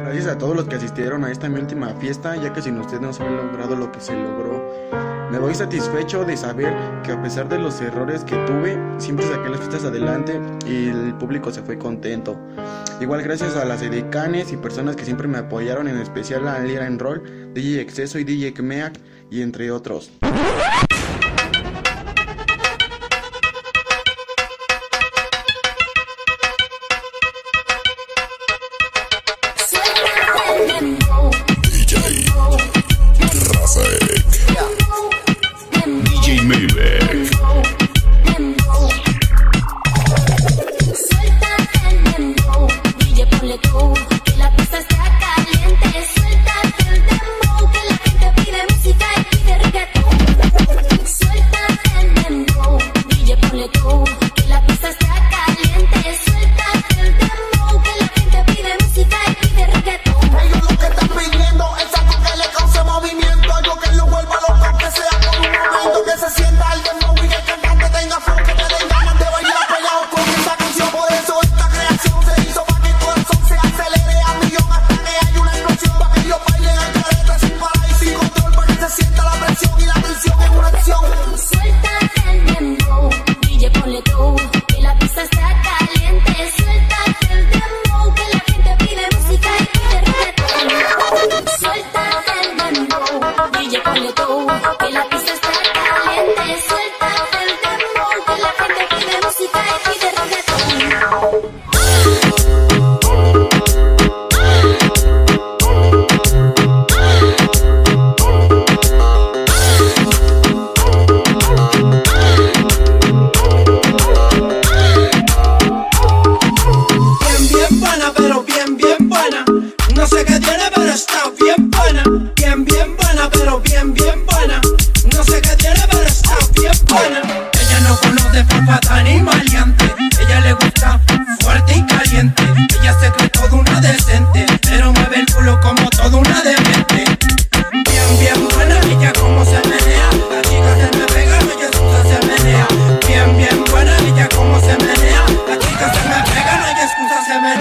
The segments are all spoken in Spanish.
Gracias a todos los que asistieron a esta mi última fiesta, ya que sin ustedes no se había logrado lo que se logró. Me voy satisfecho de saber que a pesar de los errores que tuve, siempre saqué las fiestas adelante y el público se fue contento. Igual gracias a las edecanes y personas que siempre me apoyaron, en especial a Lira en Roll, DJ Exceso y DJ Kmeak y entre otros. music.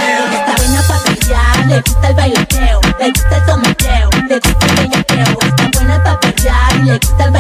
Está buena pa' pelear, le gusta el bailoteo, le gusta el tomateo, le gusta el bellaqueo. Está buena pa' pelear y le gusta el